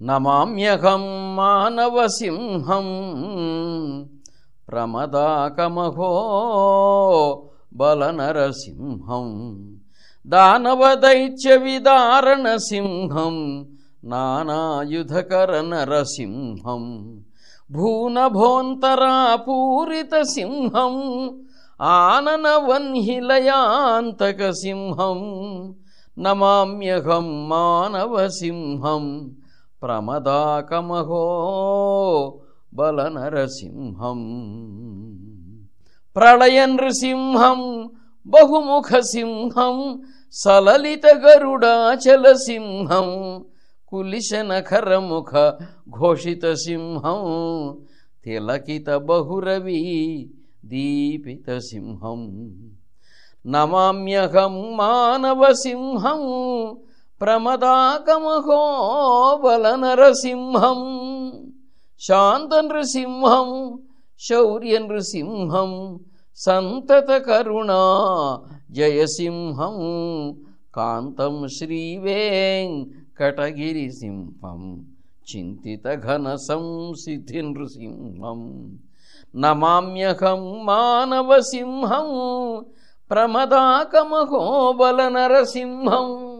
నమామ్యహం మానవసింహం ప్రమదాకమహో బలనరసింహం దానవదైత్య విదారణ సింహం నానాయుధకర నరసింహం దానవదైత్యవిదారణసింహం నానాయుధకరనరసింహం భూనభోంతరాపూరితసింహం ఆననవన్హిలయాంతకసింహం నమామ్యహం మానవసింహం ప్రమదాకమహో బలనరసింహం. సలలిత గరుడాచల సింహం కులిశనఖరముఖ ఘోషిత సింహం తిలకిత బహురవి దీపిత సింహం నమామ్యహం మానవ సింహం మానవసింహం ప్రమదాకమహో బలనరసింహం శాంతనృసింహం శౌర్యనృసింహం సంతత కరుణా జయసింహం కాంతం శ్రీవేంకటగిరిసింహం చింతిత ఘన సంసిద్ధి నృసింహం నమామ్యహం మానవసింహం ప్రమదాకమహోబల నరసింహం